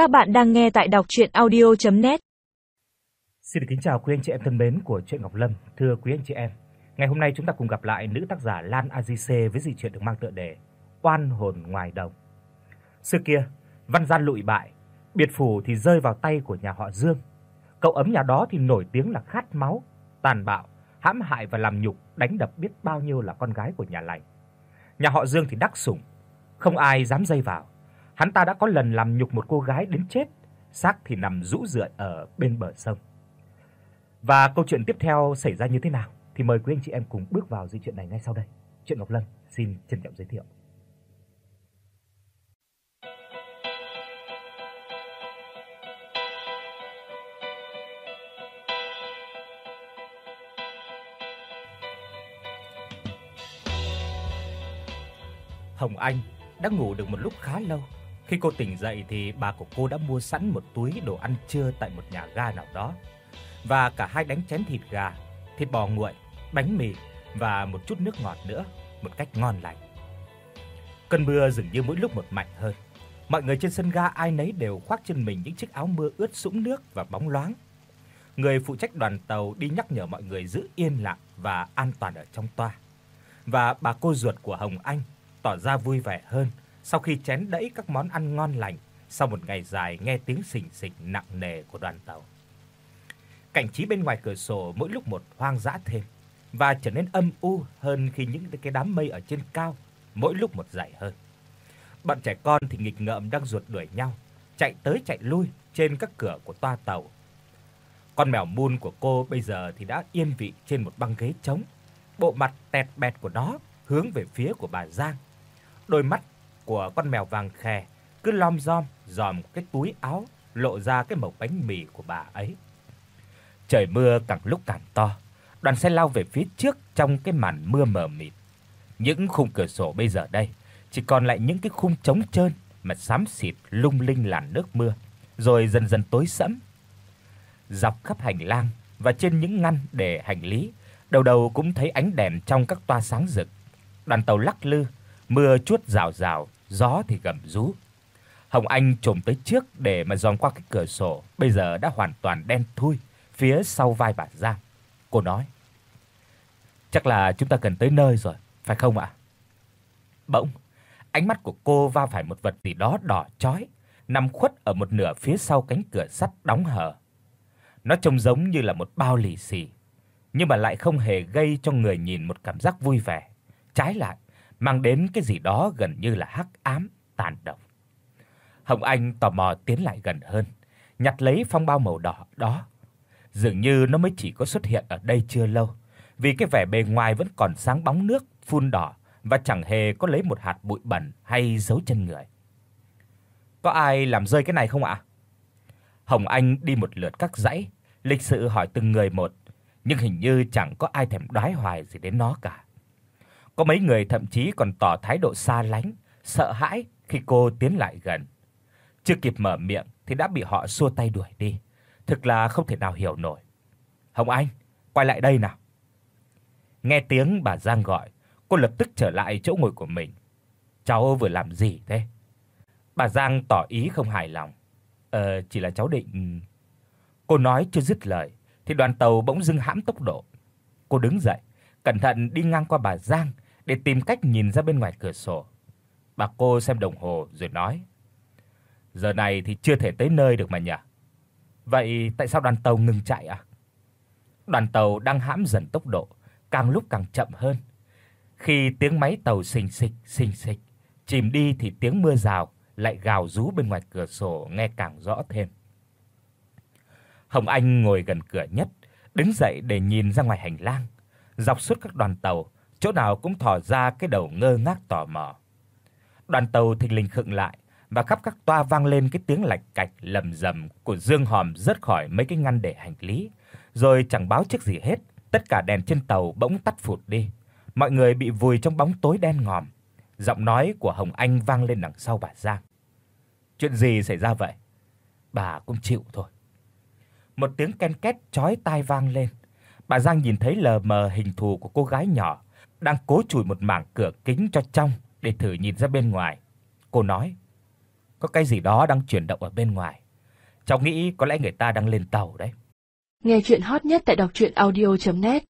Các bạn đang nghe tại đọc audio net Xin được kính chào quý anh chị em thân mến của truyện Ngọc Lâm, thưa quý anh chị em. Ngày hôm nay chúng ta cùng gặp lại nữ tác giả Lan Azice với dị truyện được mang tựa đề Oan hồn ngoài đồng. Xưa kia, văn gian lụi bại, biệt phủ thì rơi vào tay của nhà họ Dương. Cậu ấm nhà đó thì nổi tiếng là khát máu, tàn bạo, hãm hại và làm nhục, đánh đập biết bao nhiêu là con gái của nhà lành. Nhà họ Dương thì đắc sủng, không ai dám dây vào. Hắn ta đã có lần làm nhục một cô gái đến chết, xác thì nằm rũ rượi ở bên bờ sông. Và câu chuyện tiếp theo xảy ra như thế nào thì mời quý anh chị em cùng bước vào di chuyện này ngay sau đây. Truyện Ngọc Lâm xin trân trọng giới thiệu. Hồng Anh đã ngủ được một lúc khá lâu. Khi cô tỉnh dậy thì bà của cô đã mua sẵn một túi đồ ăn trưa tại một nhà ga nào đó và cả hai đánh chén thịt gà, thịt bò nguội, bánh mì và một chút nước ngọt nữa, một cách ngon lành. Cơn mưa dường như mỗi lúc một mạnh hơn. Mọi người trên sân ga ai nấy đều khoác trên mình những chiếc áo mưa ướt sũng nước và bóng loáng. Người phụ trách đoàn tàu đi nhắc nhở mọi người giữ yên lặng và an toàn ở trong toa. Và bà cô ruột của Hồng Anh tỏ ra vui vẻ hơn sau khi chén đẫy các món ăn ngon lành sau một ngày dài nghe tiếng xình sịch nặng nề của đoàn tàu. Cảnh trí bên ngoài cửa sổ mỗi lúc một hoang dã thêm và trở nên âm u hơn khi những cái đám mây ở trên cao mỗi lúc một dày hơn. Bọn trẻ con thì nghịch ngợm đang ruột đuổi nhau, chạy tới chạy lui trên các cửa của toa tàu. Con mèo mun của cô bây giờ thì đã yên vị trên một băng ghế trống, bộ mặt tẹt bẹt của nó hướng về phía của bà Giang. Đôi mắt của con mèo vàng khè cứ lom rom dòm cái túi áo lộ ra cái mẩu bánh mì của bà ấy. Trời mưa càng lúc càng to, đoàn xe lao về phía trước trong cái màn mưa mờ mịt. Những khung cửa sổ bây giờ đây chỉ còn lại những cái khung trống trơn mà xám xịt lung linh làn nước mưa, rồi dần dần tối sẫm. Dọc khắp hành lang và trên những ngăn để hành lý, đầu đầu cũng thấy ánh đèn trong các toa sáng rực. Đoàn tàu lắc lư, mưa chuốt rào rào, gió thì gầm rú. Hồng Anh trồm tới trước để mà dòm qua cái cửa sổ, bây giờ đã hoàn toàn đen thui phía sau vai bà Giang. Cô nói: "Chắc là chúng ta cần tới nơi rồi, phải không ạ?" Bỗng, ánh mắt của cô va phải một vật gì đó đỏ chói, nằm khuất ở một nửa phía sau cánh cửa sắt đóng hở. Nó trông giống như là một bao lì xì, nhưng mà lại không hề gây cho người nhìn một cảm giác vui vẻ, trái lại mang đến cái gì đó gần như là hắc ám, tàn độc. Hồng Anh tò mò tiến lại gần hơn, nhặt lấy phong bao màu đỏ đó. Dường như nó mới chỉ có xuất hiện ở đây chưa lâu, vì cái vẻ bề ngoài vẫn còn sáng bóng nước phun đỏ và chẳng hề có lấy một hạt bụi bẩn hay dấu chân người. Có ai làm rơi cái này không ạ? Hồng Anh đi một lượt các dãy, lịch sự hỏi từng người một, nhưng hình như chẳng có ai thèm đoái hoài gì đến nó cả. Có mấy người thậm chí còn tỏ thái độ xa lánh, sợ hãi khi cô tiến lại gần. Chưa kịp mở miệng thì đã bị họ xua tay đuổi đi. Thực là không thể nào hiểu nổi. Hồng Anh, quay lại đây nào. Nghe tiếng bà Giang gọi, cô lập tức trở lại chỗ ngồi của mình. Cháu vừa làm gì thế? Bà Giang tỏ ý không hài lòng. Ờ, chỉ là cháu định Cô nói chưa dứt lời thì đoàn tàu bỗng dưng hãm tốc độ. Cô đứng dậy, cẩn thận đi ngang qua bà Giang để tìm cách nhìn ra bên ngoài cửa sổ. Bà cô xem đồng hồ rồi nói: "Giờ này thì chưa thể tới nơi được mà nhỉ? Vậy tại sao đoàn tàu ngừng chạy à?" Đoàn tàu đang hãm dần tốc độ, càng lúc càng chậm hơn. Khi tiếng máy tàu xình xịch xình xịch chìm đi thì tiếng mưa rào lại gào rú bên ngoài cửa sổ nghe càng rõ thêm. Hồng Anh ngồi gần cửa nhất, đứng dậy để nhìn ra ngoài hành lang. Dọc suốt các đoàn tàu, chỗ nào cũng thò ra cái đầu ngơ ngác tò mò. Đoàn tàu thình lình khựng lại và khắp các toa vang lên cái tiếng lạch cạch lầm rầm của dương hòm rớt khỏi mấy cái ngăn để hành lý, rồi chẳng báo trước gì hết, tất cả đèn trên tàu bỗng tắt phụt đi. Mọi người bị vùi trong bóng tối đen ngòm. Giọng nói của Hồng Anh vang lên đằng sau bà Giang. Chuyện gì xảy ra vậy? Bà cũng chịu thôi. Một tiếng ken két chói tai vang lên. Bà Giang nhìn thấy lờ mờ hình thù của cô gái nhỏ, đang cố chùi một mảng cửa kính cho trong để thử nhìn ra bên ngoài. Cô nói: có cái gì đó đang chuyển động ở bên ngoài. Cháu nghĩ có lẽ người ta đang lên tàu đấy. Nghe truyện hot nhất tại doctruyenaudio.net